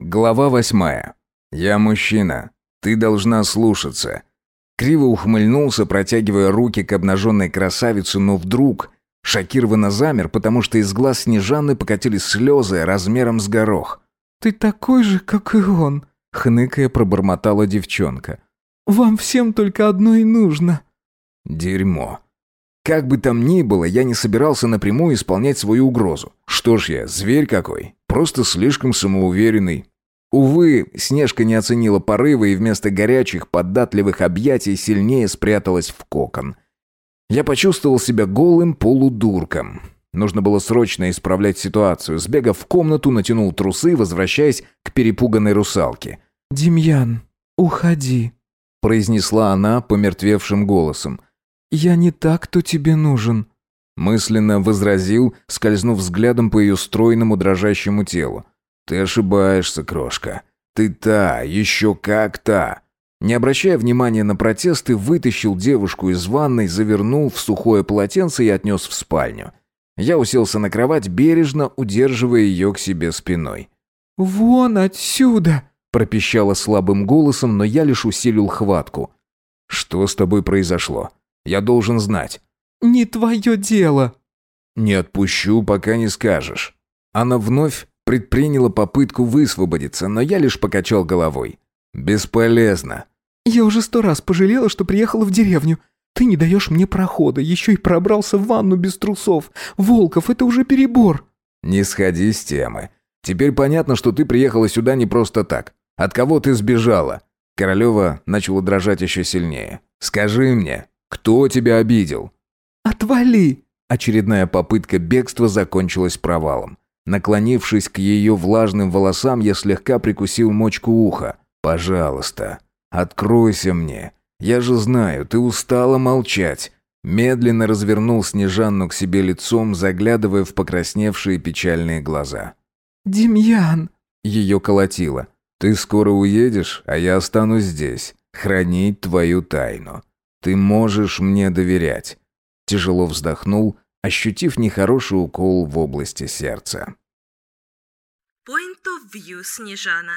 Глава восьмая. «Я мужчина. Ты должна слушаться». Криво ухмыльнулся, протягивая руки к обнаженной красавице, но вдруг шокированно замер, потому что из глаз Снежаны покатились слезы размером с горох. «Ты такой же, как и он», — хныкая пробормотала девчонка. «Вам всем только одно и нужно». Дерьмо. Как бы там ни было, я не собирался напрямую исполнять свою угрозу. Что ж я, зверь какой? Просто слишком самоуверенный. Увы, Снежка не оценила порывы и вместо горячих, податливых объятий сильнее спряталась в кокон. Я почувствовал себя голым полудурком. Нужно было срочно исправлять ситуацию. Сбегав в комнату, натянул трусы, возвращаясь к перепуганной русалке. «Демьян, уходи», — произнесла она помертвевшим голосом. «Я не так, кто тебе нужен». Мысленно возразил, скользнув взглядом по ее стройному дрожащему телу. «Ты ошибаешься, крошка. Ты та, еще как та». Не обращая внимания на протесты, вытащил девушку из ванной, завернул в сухое полотенце и отнес в спальню. Я уселся на кровать, бережно удерживая ее к себе спиной. «Вон отсюда!» – пропищала слабым голосом, но я лишь усилил хватку. «Что с тобой произошло? Я должен знать». «Не твое дело». «Не отпущу, пока не скажешь». Она вновь предприняла попытку высвободиться, но я лишь покачал головой. «Бесполезно». «Я уже сто раз пожалела, что приехала в деревню. Ты не даешь мне прохода, еще и пробрался в ванну без трусов. Волков, это уже перебор». «Не сходи с темы. Теперь понятно, что ты приехала сюда не просто так. От кого ты сбежала?» Королева начала дрожать еще сильнее. «Скажи мне, кто тебя обидел?» «Отвали!» Очередная попытка бегства закончилась провалом. Наклонившись к ее влажным волосам, я слегка прикусил мочку уха. «Пожалуйста, откройся мне. Я же знаю, ты устала молчать». Медленно развернул Снежанну к себе лицом, заглядывая в покрасневшие печальные глаза. «Демьян!» Ее колотило. «Ты скоро уедешь, а я останусь здесь, хранить твою тайну. Ты можешь мне доверять». Тяжело вздохнул, ощутив нехороший укол в области сердца. Point of view, Снежана.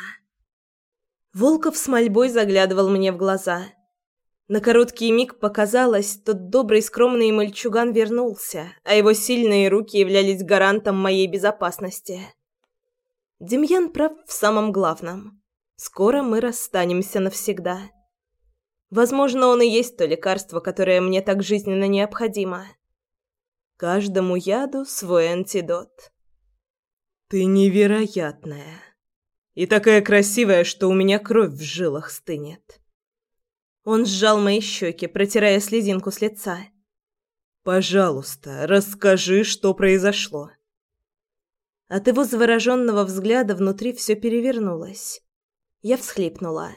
Волков с мольбой заглядывал мне в глаза. На короткий миг показалось, тот добрый скромный мальчуган вернулся, а его сильные руки являлись гарантом моей безопасности. Демьян прав в самом главном. Скоро мы расстанемся навсегда. Возможно, он и есть то лекарство, которое мне так жизненно необходимо. Каждому яду свой антидот. Ты невероятная. И такая красивая, что у меня кровь в жилах стынет. Он сжал мои щеки, протирая слезинку с лица. Пожалуйста, расскажи, что произошло. От его завороженного взгляда внутри все перевернулось. Я всхлипнула,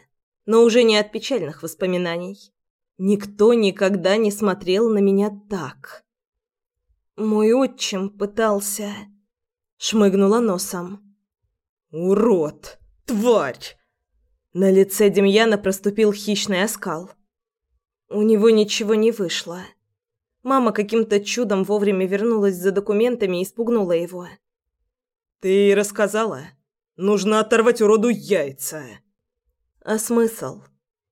но уже не от печальных воспоминаний. Никто никогда не смотрел на меня так. Мой отчим пытался... Шмыгнула носом. «Урод! Тварь!» На лице Демьяна проступил хищный оскал. У него ничего не вышло. Мама каким-то чудом вовремя вернулась за документами и испугнула его. «Ты рассказала? Нужно оторвать уроду яйца!» «А смысл?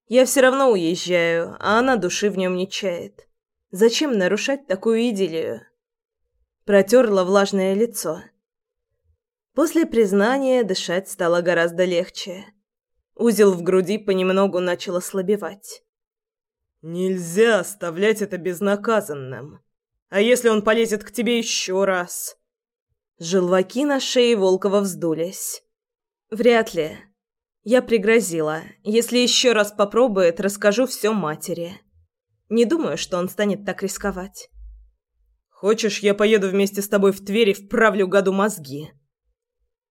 Я все равно уезжаю, а она души в нем не чает. Зачем нарушать такую идиллию?» Протерла влажное лицо. После признания дышать стало гораздо легче. Узел в груди понемногу начал ослабевать. «Нельзя оставлять это безнаказанным. А если он полезет к тебе еще раз?» Желваки на шее Волкова вздулись. «Вряд ли. Я пригрозила. Если еще раз попробует, расскажу все матери. Не думаю, что он станет так рисковать». «Хочешь, я поеду вместе с тобой в Тверь и вправлю году мозги?»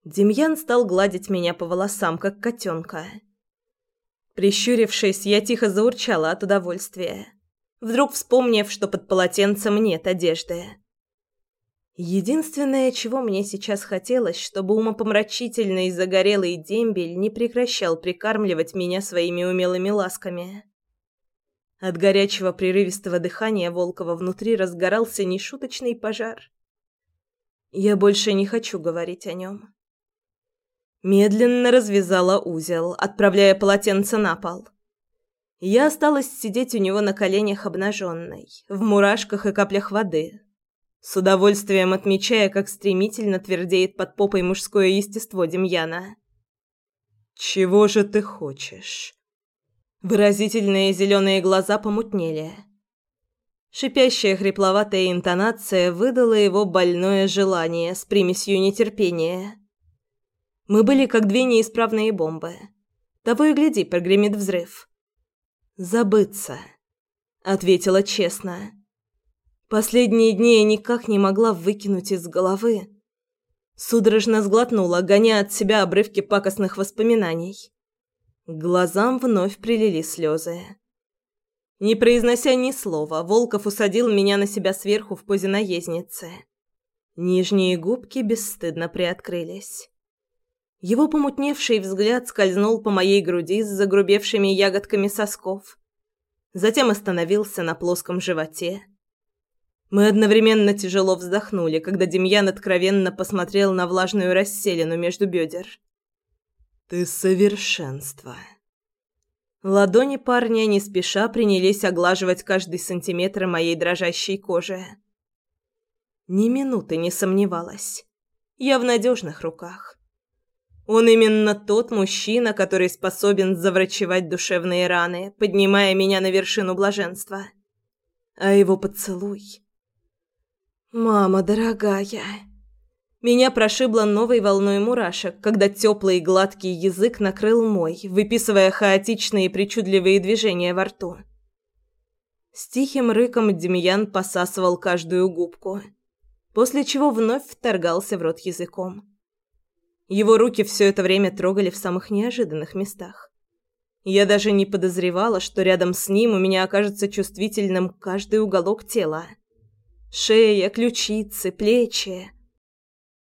Демьян стал гладить меня по волосам, как котенка. Прищурившись, я тихо заурчала от удовольствия, вдруг вспомнив, что под полотенцем нет одежды. Единственное, чего мне сейчас хотелось, чтобы умопомрачительный загорелый дембель не прекращал прикармливать меня своими умелыми ласками. От горячего прерывистого дыхания Волкова внутри разгорался нешуточный пожар. Я больше не хочу говорить о нем. Медленно развязала узел, отправляя полотенце на пол. Я осталась сидеть у него на коленях обнаженной, в мурашках и каплях воды, с удовольствием отмечая, как стремительно твердеет под попой мужское естество Демьяна. «Чего же ты хочешь?» Выразительные зеленые глаза помутнели. Шипящая хрипловатая интонация выдала его больное желание с примесью нетерпения. Мы были как две неисправные бомбы. Того и гляди, прогремит взрыв. «Забыться», — ответила честно. Последние дни я никак не могла выкинуть из головы. Судорожно сглотнула, гоня от себя обрывки пакостных воспоминаний. К глазам вновь прилили слезы. Не произнося ни слова, Волков усадил меня на себя сверху в позе наездницы. Нижние губки бесстыдно приоткрылись. Его помутневший взгляд скользнул по моей груди с загрубевшими ягодками сосков. Затем остановился на плоском животе. Мы одновременно тяжело вздохнули, когда Демьян откровенно посмотрел на влажную расселину между бедер. «Ты совершенство!» Ладони парня не спеша принялись оглаживать каждый сантиметр моей дрожащей кожи. Ни минуты не сомневалась. Я в надежных руках. Он именно тот мужчина, который способен заврачевать душевные раны, поднимая меня на вершину блаженства. А его поцелуй... «Мама дорогая...» Меня прошибло новой волной мурашек, когда теплый гладкий язык накрыл мой, выписывая хаотичные и причудливые движения во рту. С тихим рыком Демьян посасывал каждую губку, после чего вновь вторгался в рот языком. Его руки все это время трогали в самых неожиданных местах. Я даже не подозревала, что рядом с ним у меня окажется чувствительным каждый уголок тела. Шея, ключицы, плечи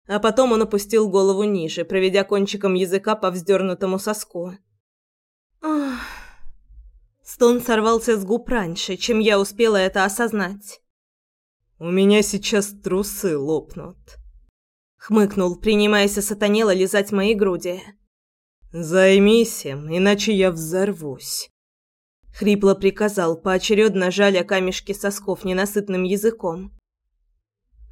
а потом он опустил голову ниже, проведя кончиком языка по вздернутому соску. Ах. Стон сорвался с губ раньше, чем я успела это осознать. «У меня сейчас трусы лопнут», — хмыкнул, принимаясь сатанело лизать мои груди. «Займись им, иначе я взорвусь», — хрипло приказал, поочередно жаля камешки сосков ненасытным языком.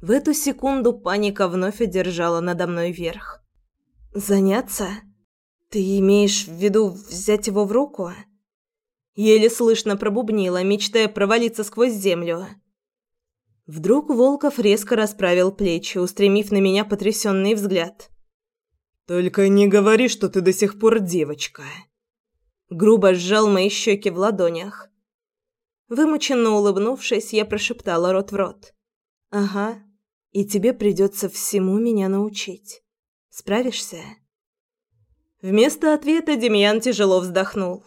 В эту секунду паника вновь одержала надо мной верх. «Заняться? Ты имеешь в виду взять его в руку?» Еле слышно пробубнила, мечтая провалиться сквозь землю. Вдруг Волков резко расправил плечи, устремив на меня потрясенный взгляд. «Только не говори, что ты до сих пор девочка!» Грубо сжал мои щеки в ладонях. Вымученно улыбнувшись, я прошептала рот в рот. «Ага, и тебе придется всему меня научить. Справишься?» Вместо ответа Демьян тяжело вздохнул.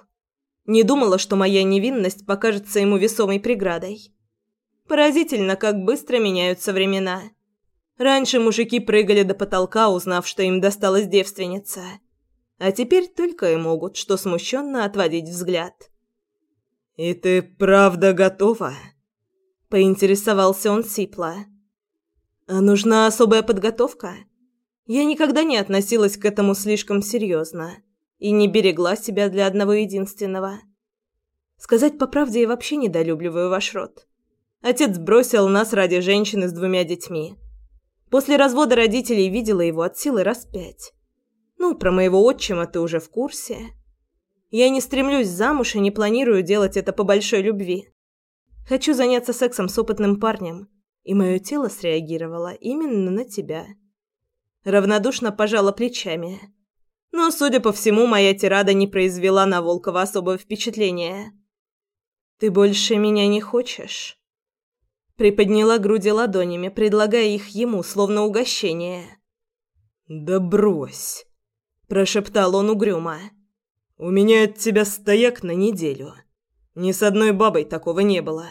Не думала, что моя невинность покажется ему весомой преградой. Поразительно, как быстро меняются времена. Раньше мужики прыгали до потолка, узнав, что им досталась девственница. А теперь только и могут, что смущенно отводить взгляд. «И ты правда готова?» Поинтересовался он сипло. А нужна особая подготовка? Я никогда не относилась к этому слишком серьезно и не берегла себя для одного единственного. Сказать по правде, я вообще недолюбливаю ваш род. Отец бросил нас ради женщины с двумя детьми. После развода родителей видела его от силы раз пять. Ну, про моего отчима ты уже в курсе. Я не стремлюсь замуж и не планирую делать это по большой любви. Хочу заняться сексом с опытным парнем – и мое тело среагировало именно на тебя. Равнодушно пожала плечами. Но, судя по всему, моя тирада не произвела на Волкова особого впечатления. «Ты больше меня не хочешь?» Приподняла груди ладонями, предлагая их ему, словно угощение. «Да брось!» – прошептал он угрюмо. «У меня от тебя стояк на неделю. Ни с одной бабой такого не было».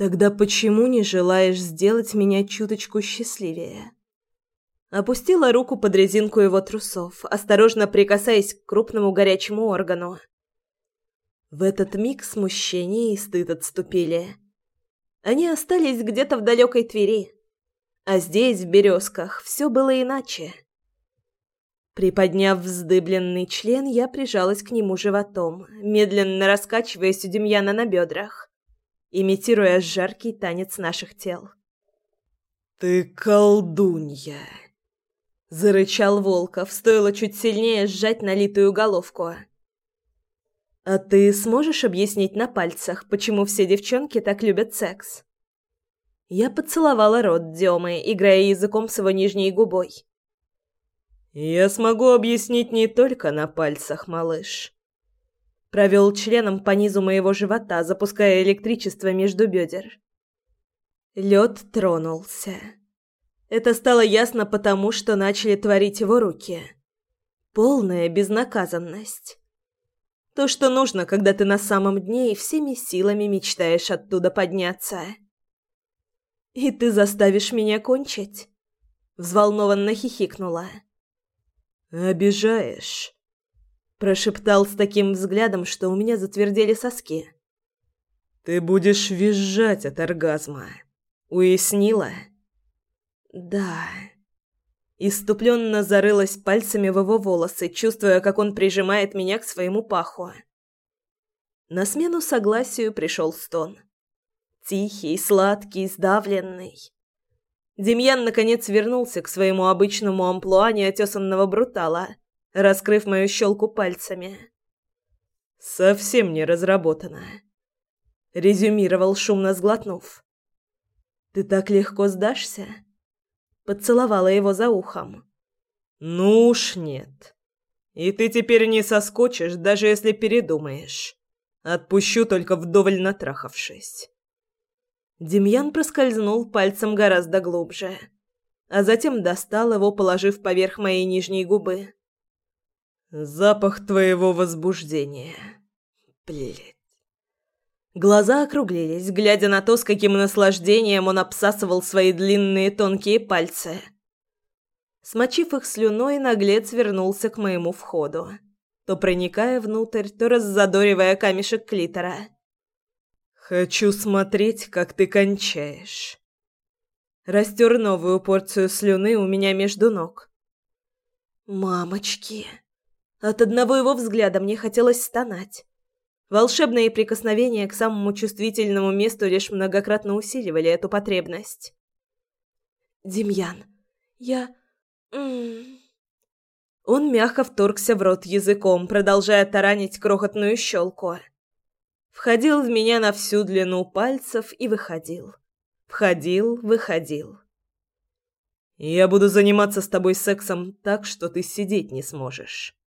Тогда почему не желаешь сделать меня чуточку счастливее? Опустила руку под резинку его трусов, осторожно прикасаясь к крупному горячему органу. В этот миг смущение и стыд отступили. Они остались где-то в далекой Твери. А здесь, в Березках, все было иначе. Приподняв вздыбленный член, я прижалась к нему животом, медленно раскачиваясь у Демьяна на бедрах, имитируя жаркий танец наших тел. «Ты колдунья!» Зарычал Волков, стоило чуть сильнее сжать налитую головку. «А ты сможешь объяснить на пальцах, почему все девчонки так любят секс?» Я поцеловала рот Демы, играя языком с его нижней губой. «Я смогу объяснить не только на пальцах, малыш». Провел членом по низу моего живота, запуская электричество между бедер. Лед тронулся. Это стало ясно потому, что начали творить его руки. Полная безнаказанность. То, что нужно, когда ты на самом дне и всеми силами мечтаешь оттуда подняться. «И ты заставишь меня кончить?» Взволнованно хихикнула. «Обижаешь», — прошептал с таким взглядом, что у меня затвердели соски. «Ты будешь визжать от оргазма», — уяснила?» «Да». Иступленно зарылась пальцами в его волосы, чувствуя, как он прижимает меня к своему паху. На смену согласию пришел стон. Тихий, сладкий, сдавленный. Демьян наконец вернулся к своему обычному амплуа неотесанного брутала, раскрыв мою щелку пальцами. «Совсем не разработано», — резюмировал, шумно сглотнув. «Ты так легко сдашься?» Поцеловала его за ухом. «Ну уж нет. И ты теперь не соскочишь, даже если передумаешь. Отпущу только вдоволь натрахавшись». Демьян проскользнул пальцем гораздо глубже, а затем достал его, положив поверх моей нижней губы. «Запах твоего возбуждения. Блядь». Глаза округлились, глядя на то, с каким наслаждением он обсасывал свои длинные тонкие пальцы. Смочив их слюной, наглец вернулся к моему входу, то проникая внутрь, то раззадоривая камешек клитора. «Хочу смотреть, как ты кончаешь». Растер новую порцию слюны у меня между ног. «Мамочки!» От одного его взгляда мне хотелось стонать. Волшебные прикосновения к самому чувствительному месту лишь многократно усиливали эту потребность. «Демьян, я...» Он мягко вторгся в рот языком, продолжая таранить крохотную щелку. Входил в меня на всю длину пальцев и выходил. Входил, выходил. «Я буду заниматься с тобой сексом так, что ты сидеть не сможешь».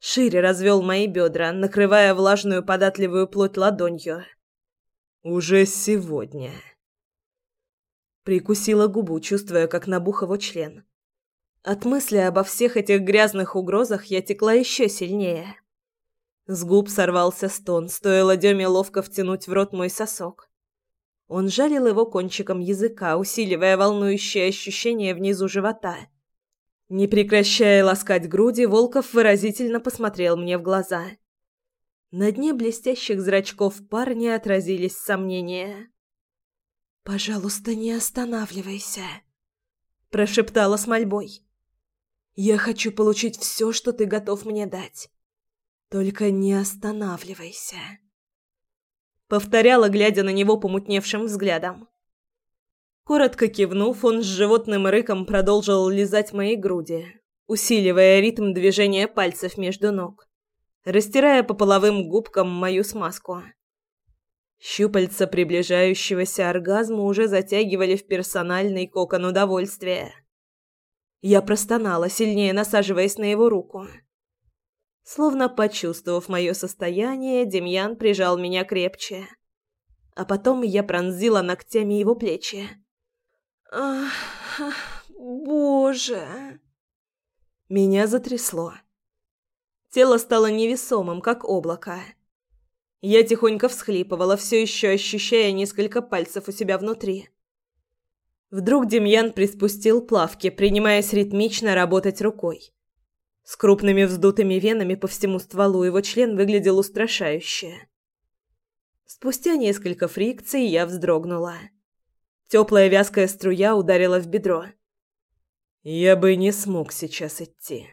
Шире развел мои бедра, накрывая влажную податливую плоть ладонью. «Уже сегодня». Прикусила губу, чувствуя, как набух его член. От мысли обо всех этих грязных угрозах я текла еще сильнее. С губ сорвался стон, стоило Деме ловко втянуть в рот мой сосок. Он жалил его кончиком языка, усиливая волнующее ощущение внизу живота. Не прекращая ласкать груди, Волков выразительно посмотрел мне в глаза. На дне блестящих зрачков парня отразились сомнения. «Пожалуйста, не останавливайся», — прошептала с мольбой. «Я хочу получить все, что ты готов мне дать. Только не останавливайся. Повторяла, глядя на него помутневшим взглядом. Коротко кивнув, он с животным рыком продолжил лизать мои груди, усиливая ритм движения пальцев между ног, растирая по половым губкам мою смазку. Щупальца приближающегося оргазма уже затягивали в персональный кокон удовольствия. Я простонала, сильнее насаживаясь на его руку. Словно почувствовав мое состояние, Демьян прижал меня крепче. А потом я пронзила ногтями его плечи. «Ах, боже!» Меня затрясло. Тело стало невесомым, как облако. Я тихонько всхлипывала, все еще ощущая несколько пальцев у себя внутри. Вдруг Демьян приспустил плавки, принимаясь ритмично работать рукой. С крупными вздутыми венами по всему стволу его член выглядел устрашающе. Спустя несколько фрикций я вздрогнула. Теплая вязкая струя ударила в бедро. «Я бы не смог сейчас идти»,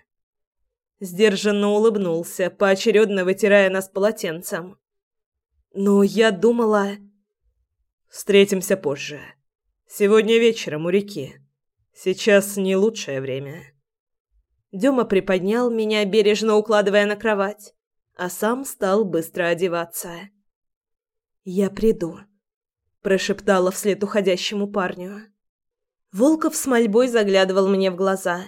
Сдержанно улыбнулся, поочередно вытирая нас полотенцем. «Но я думала...» «Встретимся позже. Сегодня вечером у реки. Сейчас не лучшее время». Дема приподнял меня, бережно укладывая на кровать, а сам стал быстро одеваться. «Я приду», – прошептала вслед уходящему парню. Волков с мольбой заглядывал мне в глаза.